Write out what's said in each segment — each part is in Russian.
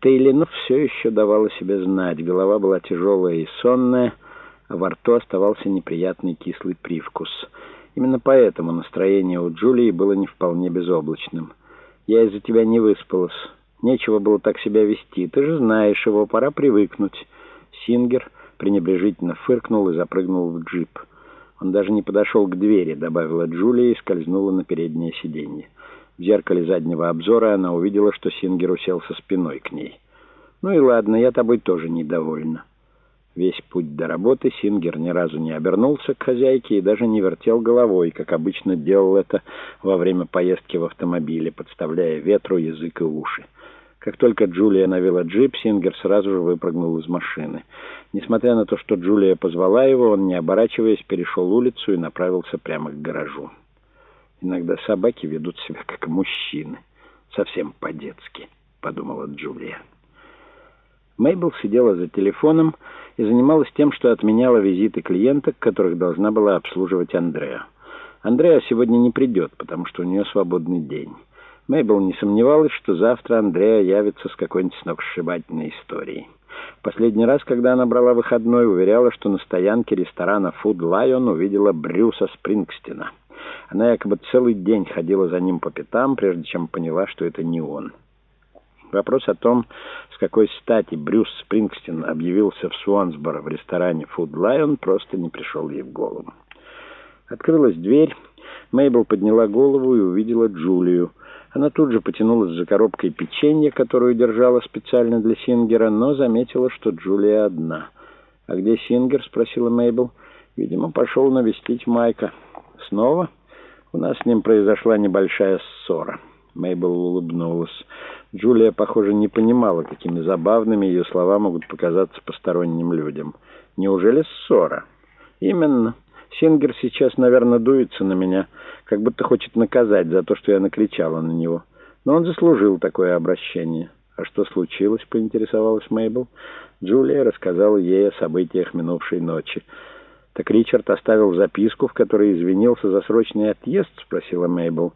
Тейлинов все еще давала себе знать. Голова была тяжелая и сонная, а во рту оставался неприятный кислый привкус. Именно поэтому настроение у Джулии было не вполне безоблачным. «Я из-за тебя не выспалась. Нечего было так себя вести. Ты же знаешь его, пора привыкнуть». Сингер пренебрежительно фыркнул и запрыгнул в джип. Он даже не подошел к двери, добавила Джулия и скользнула на переднее сиденье. В зеркале заднего обзора она увидела, что Сингер уселся спиной к ней. «Ну и ладно, я тобой тоже недовольна». Весь путь до работы Сингер ни разу не обернулся к хозяйке и даже не вертел головой, как обычно делал это во время поездки в автомобиле, подставляя ветру язык и уши. Как только Джулия навела джип, Сингер сразу же выпрыгнул из машины. Несмотря на то, что Джулия позвала его, он, не оборачиваясь, перешел улицу и направился прямо к гаражу. Иногда собаки ведут себя как мужчины. Совсем по-детски, подумала Джулия. Мейбл сидела за телефоном и занималась тем, что отменяла визиты клиенток, которых должна была обслуживать Андреа. Андреа сегодня не придет, потому что у нее свободный день. Мейбл не сомневалась, что завтра Андреа явится с какой-нибудь сногсшибательной историей. Последний раз, когда она брала выходной, уверяла, что на стоянке ресторана «Food Lion» увидела Брюса Спрингстина. Она якобы целый день ходила за ним по пятам, прежде чем поняла, что это не он. Вопрос о том, с какой стати Брюс Спрингстин объявился в Суансборо в ресторане «Food Lion», просто не пришел ей в голову. Открылась дверь, Мейбл подняла голову и увидела Джулию. Она тут же потянулась за коробкой печенья, которую держала специально для Сингера, но заметила, что Джулия одна. «А где Сингер?» — спросила Мейбл. «Видимо, пошел навестить Майка». «Снова?» У нас с ним произошла небольшая ссора. Мейбл улыбнулась. Джулия, похоже, не понимала, какими забавными ее слова могут показаться посторонним людям. Неужели ссора? Именно. Сингер сейчас, наверное, дуется на меня, как будто хочет наказать за то, что я накричала на него. Но он заслужил такое обращение. А что случилось, поинтересовалась Мейбл. Джулия рассказала ей о событиях минувшей ночи. «Так Ричард оставил записку, в которой извинился за срочный отъезд?» — спросила Мейбл.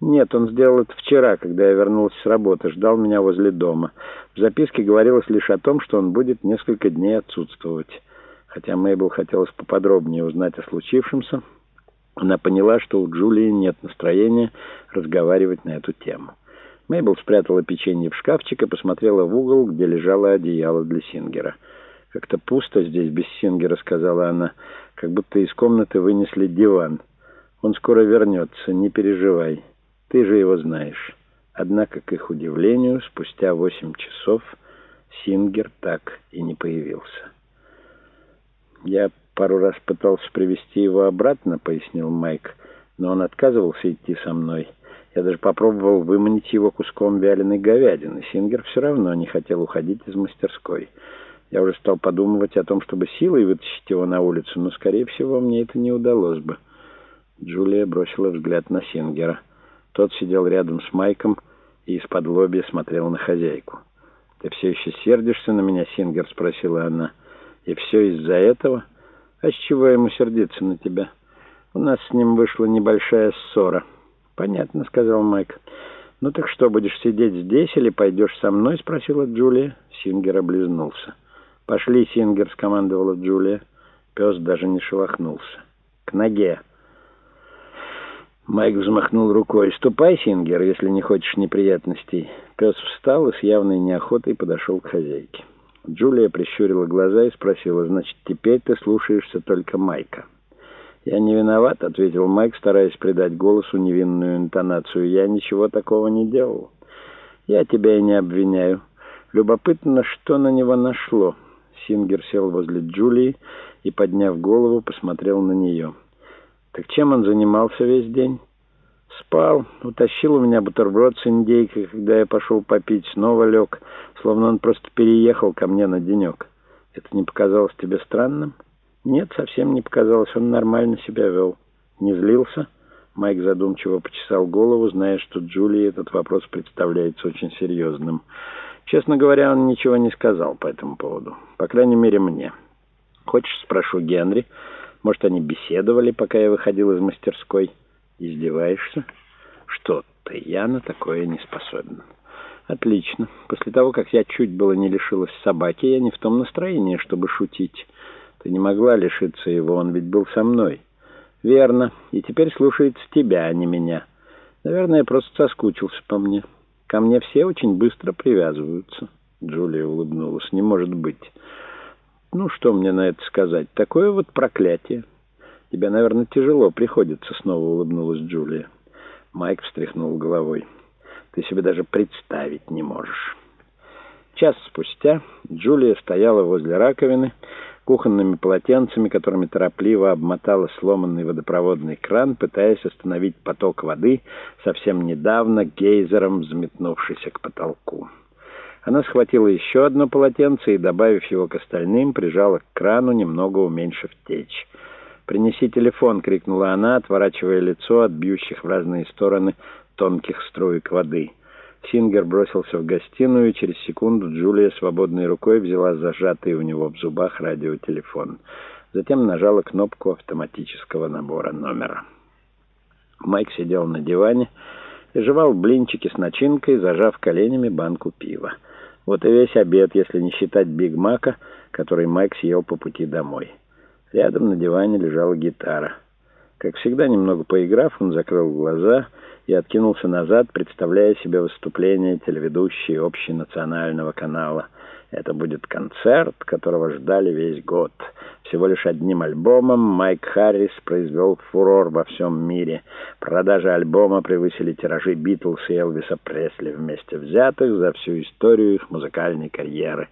«Нет, он сделал это вчера, когда я вернулась с работы, ждал меня возле дома. В записке говорилось лишь о том, что он будет несколько дней отсутствовать». Хотя Мейбл хотелось поподробнее узнать о случившемся, она поняла, что у Джулии нет настроения разговаривать на эту тему. Мейбл спрятала печенье в шкафчик и посмотрела в угол, где лежало одеяло для Сингера. «Как-то пусто здесь без Сингера», — сказала она, — «как будто из комнаты вынесли диван. Он скоро вернется, не переживай. Ты же его знаешь». Однако, к их удивлению, спустя восемь часов Сингер так и не появился. «Я пару раз пытался привести его обратно», — пояснил Майк, «но он отказывался идти со мной. Я даже попробовал выманить его куском вяленой говядины. Сингер все равно не хотел уходить из мастерской». Я уже стал подумывать о том, чтобы силой вытащить его на улицу, но, скорее всего, мне это не удалось бы. Джулия бросила взгляд на Сингера. Тот сидел рядом с Майком и из-под лобья смотрел на хозяйку. «Ты все еще сердишься на меня, Сингер?» — спросила она. «И все из-за этого? А с чего ему сердиться на тебя? У нас с ним вышла небольшая ссора». «Понятно», — сказал Майк. «Ну так что, будешь сидеть здесь или пойдешь со мной?» — спросила Джулия. Сингер облизнулся. «Пошли, Сингер», — скомандовала Джулия. Пес даже не шелохнулся. «К ноге». Майк взмахнул рукой. «Ступай, Сингер, если не хочешь неприятностей». Пес встал и с явной неохотой подошел к хозяйке. Джулия прищурила глаза и спросила, «Значит, теперь ты слушаешься только Майка?» «Я не виноват», — ответил Майк, стараясь придать голосу невинную интонацию. «Я ничего такого не делал. Я тебя и не обвиняю. Любопытно, что на него нашло». Сингер сел возле Джулии и, подняв голову, посмотрел на нее. «Так чем он занимался весь день?» «Спал. Утащил у меня бутерброд с индейкой, когда я пошел попить. Снова лег, словно он просто переехал ко мне на денек. Это не показалось тебе странным?» «Нет, совсем не показалось. Он нормально себя вел. Не злился?» Майк задумчиво почесал голову, зная, что Джулии этот вопрос представляется очень серьезным. Честно говоря, он ничего не сказал по этому поводу. По крайней мере, мне. Хочешь, спрошу Генри? Может, они беседовали, пока я выходил из мастерской? Издеваешься? Что ты? Я на такое не способен. Отлично. После того, как я чуть было не лишилась собаки, я не в том настроении, чтобы шутить. Ты не могла лишиться его, он ведь был со мной. Верно. И теперь слушается тебя, а не меня. Наверное, просто соскучился по мне. Ко мне все очень быстро привязываются. Джулия улыбнулась. Не может быть. Ну, что мне на это сказать? Такое вот проклятие. Тебе, наверное, тяжело приходится, снова улыбнулась Джулия. Майк встряхнул головой. Ты себе даже представить не можешь. Час спустя Джулия стояла возле раковины, кухонными полотенцами, которыми торопливо обмотала сломанный водопроводный кран, пытаясь остановить поток воды, совсем недавно гейзером взметнувшийся к потолку. Она схватила еще одно полотенце и, добавив его к остальным, прижала к крану, немного уменьшив течь. «Принеси телефон!» — крикнула она, отворачивая лицо от бьющих в разные стороны тонких струек воды. Сингер бросился в гостиную, и через секунду Джулия свободной рукой взяла зажатый у него в зубах радиотелефон. Затем нажала кнопку автоматического набора номера. Майк сидел на диване и жевал блинчики с начинкой, зажав коленями банку пива. Вот и весь обед, если не считать Биг Мака, который Майк съел по пути домой. Рядом на диване лежала гитара. Как всегда, немного поиграв, он закрыл глаза и откинулся назад, представляя себе выступление телеведущей общенационального канала. Это будет концерт, которого ждали весь год. Всего лишь одним альбомом Майк Харрис произвел фурор во всем мире. Продажи альбома превысили тиражи Битлз и Элвиса Пресли вместе взятых за всю историю их музыкальной карьеры.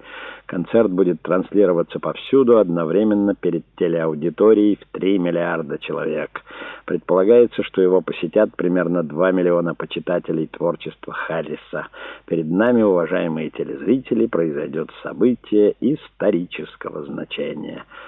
Концерт будет транслироваться повсюду одновременно перед телеаудиторией в 3 миллиарда человек. Предполагается, что его посетят примерно 2 миллиона почитателей творчества Харриса. Перед нами, уважаемые телезрители, произойдет событие исторического значения.